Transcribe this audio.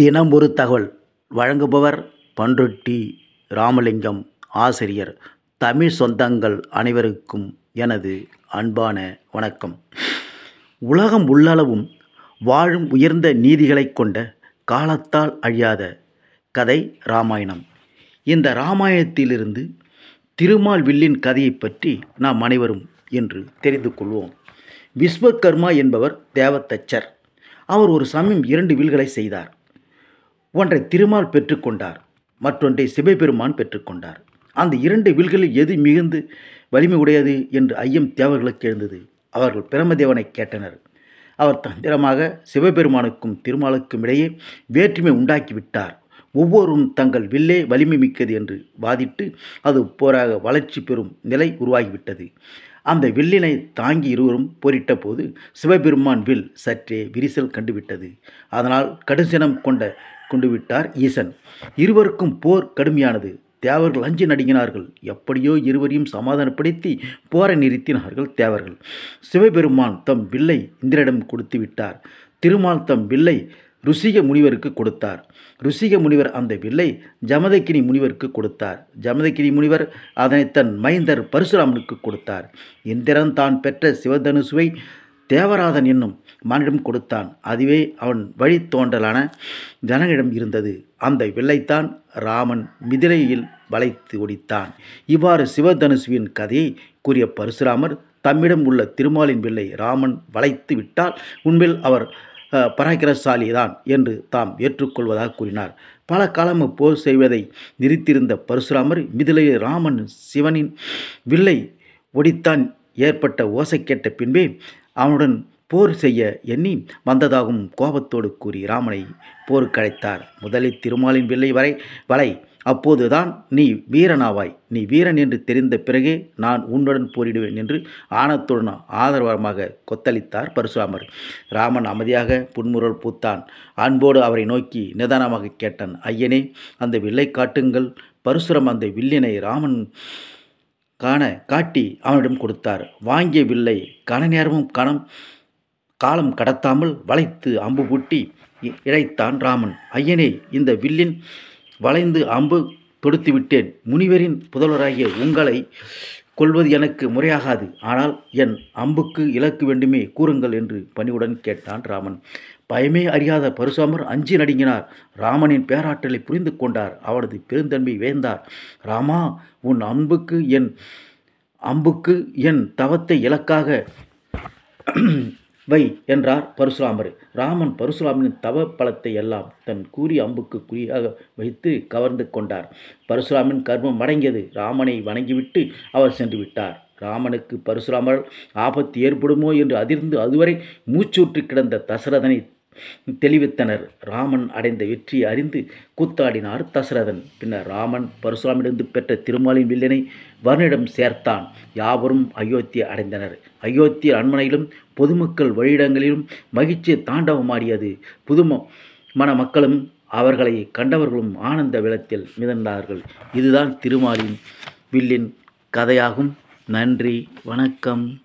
தினம் ஒரு தகவல். வழங்குபவர் பண்ருட்டி ராமலிங்கம் ஆசிரியர். தமிழ் சொந்தங்கள் அனைவருக்கும் எனது அன்பான வணக்கம். உலகம் உள்ளளவும் வாழும் உயர்ந்த நீதிகளைக் கொண்ட காலத்தால் அழியாத கதை ராமாயணம். இந்த ராமாயணத்திலிருந்து திருமால் வில்லின் கதையைப் பற்றி நாம் அனைவரும் என்று தெரிந்து கொள்வோம். விஸ்வகர்மா என்பவர் தேவதச்சர். அவர் ஒரு சமயம் இரண்டு வில்களை செய்தார். ஒன்றை திருமால் பெற்றுக்கொண்டார் மற்றொன்றை சிவபெருமான் பெற்றுக்கொண்டார் அந்த இரண்டு வில்களில் எது மிகுந்து வலிமை உடையது என்று ஐயம் தேவர்களுக்கு எழுந்தது. அவர்கள் பிரமதேவனை கேட்டனர். அவர் தந்திரமாக சிவபெருமானுக்கும் திருமாலுக்கும் இடையே வேற்றுமை உண்டாக்கிவிட்டார் ஒவ்வொரும் தங்கள் வில்லே வலிமை மிக்கது என்று வாதிட்டு அது போராக வளர்ச்சி பெறும் நிலை உருவாகிவிட்டது. அந்த வில்லினை தாங்கி இருவரும் போரிட்ட போது சிவபெருமான் வில் சற்றே விரிசல் கண்டுவிட்டது. அதனால் கடுசினம் கொண்ட கொண்டு விட்டார் ஈசன். இருவருக்கும் போர் கடுமையானது. தேவர்கள் அஞ்சு நடுங்கினார்கள். எப்படியோ இருவரையும் சமாதானப்படுத்தி போரை நிறுத்தினார்கள் தேவர்கள். சிவபெருமான் தம் வில்லை இந்திரிடம் கொடுத்து விட்டார் திருமால் தம் வில்லை ருசிக முனிவருக்கு கொடுத்தார். ருசிக முனிவர் அந்த வில்லை ஜமதகிரி முனிவருக்கு கொடுத்தார். ஜமதகிரி முனிவர் அதனை தன் மைந்தர் பரசுராமனுக்கு கொடுத்தார். இந்திரன் தான் பெற்ற சிவதனுசுவை தேவராதன் என்னும் மனிடம் கொடுத்தான். அதுவே அவன் வழி தோன்றலான ஜனனிடம் இருந்தது. அந்த வில்லைத்தான் ராமன் மிதிலையில் வளைத்து ஒடித்தான். இவ்வாறு சிவதனுசுவின் கதையை கூறிய பரசுராமர் தம்மிடம் உள்ள திருமாலின் வில்லை ராமன் வளைத்து விட்டால் உண்மையில் அவர் பராக்கிரசாலிதான் என்று தாம் ஏற்றுக்கொள்வதாக கூறினார். பல காலம் போர் செய்வதை நிறுத்தியிருந்த பரசுராமர் மிதிலையில் ராமன் சிவனின் வில்லை ஒடித்தான் ஏற்பட்ட ஓசை கேட்ட பின்பே அவனுடன் போர் செய்ய எண்ணி வந்ததாகவும் கோபத்தோடு கூறி ராமனை போருக்கழைத்தார். முதலில் திருமாலின் வில்லை வரை வலை அப்போதுதான் நீ வீரனாவாய். நீ வீரன் என்று தெரிந்த பிறகே நான் உன்னுடன் போரிடுவேன் என்று ஆணத்துடன் ஆதரவமாக கொத்தளித்தார் பரசுராமர். ராமன் அமைதியாக புன்முறல் பூத்தான். அன்போடு அவரை நோக்கி நிதானமாக கேட்டான் ஐயனே அந்த வில்லை காட்டுங்கள். பரசுரம் அந்த வில்லினை ராமன் காண காட்டி அவனிடம் கொடுத்தார். வாங்கிய வில்லை கன நேரமும் கணம் காலம் கடத்தாமல் வளைத்து அம்பு பூட்டி இழைத்தான் ராமன். ஐயனே இந்த வில்லின் வளைந்து அம்பு தொடுத்து விட்டேன். முனிவரின் புதல்வராகிய உங்களை கொள்வது எனக்கு முறையாகாது. ஆனால் என் அம்புக்கு இலக்கு வேண்டுமே கூறுங்கள் என்று பணிவுடன் கேட்டான் ராமன். பயமே அறியாத பரசுராமர் அஞ்சி நடுங்கினார். ராமனின் பேராற்றலை புரிந்து கொண்டார். அவனது பெருந்தன்மை வேந்தார். ராமா உன் அம்புக்கு என் அம்புக்கு என் தவத்தை இலக்காக வை என்றார் பரசுராமர். ராமன் பரசுராமனின் தவ பலத்தை எல்லாம் தன் கூறி அம்புக்கு குறியாக வைத்து கவர்ந்து கொண்டார். பரசுராமின் கர்மம் அடங்கியது ராமனை வணங்கிவிட்டு அவர் சென்று விட்டார். ராமனுக்கு பரசுராமர் ஆபத்து ஏற்படுமோ என்று அதிர்ந்து அதுவரை மூச்சூற்று கிடந்த தசரதனை தெளிவித்தனர். ராமன் அடைந்த வெற்றியை அறிந்து கூத்தாடினார் தசரதன். பின்னர் ராமன் பரசுராமிடந்து பெற்ற திருமாலின் வில்லினை வர்ணிடம் சேர்த்தான். யாவரும் அயோத்தியை அடைந்தனர். அயோத்திய அரண்மனையிலும் பொதுமக்கள் வழியிடங்களிலும் மகிழ்ச்சி தாண்டவமாடியது. புதும மன மக்களும் அவர்களை கண்டவர்களும் ஆனந்த வெள்ளத்தில் மிதந்தார்கள். இதுதான் திருமாலின் வில்லின் கதையாகும். நன்றி வணக்கம்.